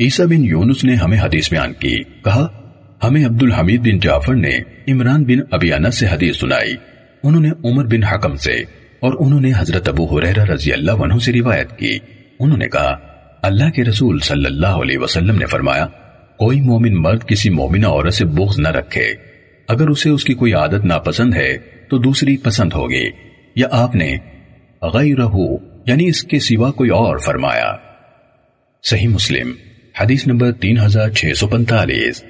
عیسیٰ بن یونس نے ہمیں حدیث بیان کی۔ کہا، ہمیں عبد الحمید بن جعفر نے عمران بن ابی انس سے حدیث سنائی۔ انہوں نے عمر بن حکم سے اور انہوں نے حضرت ابو حریرہ رضی اللہ عنہ سے روایت کی۔ انہوں نے کہا، اللہ کے رسول صلی اللہ علیہ وسلم نے فرمایا، کوئی مومن مرد کسی مومنہ عورت سے بغض نہ رکھے۔ اگر اسے اس کی کوئی عادت ناپسند ہے، تو دوسری پسند ہوگی۔ یا آپ نے غیرہ یعنی اس کے سوا کوئی اور فرمایا۔ صحیح مسلم۔ حدیث نمبر تین ہزار چھ سو پنتالیس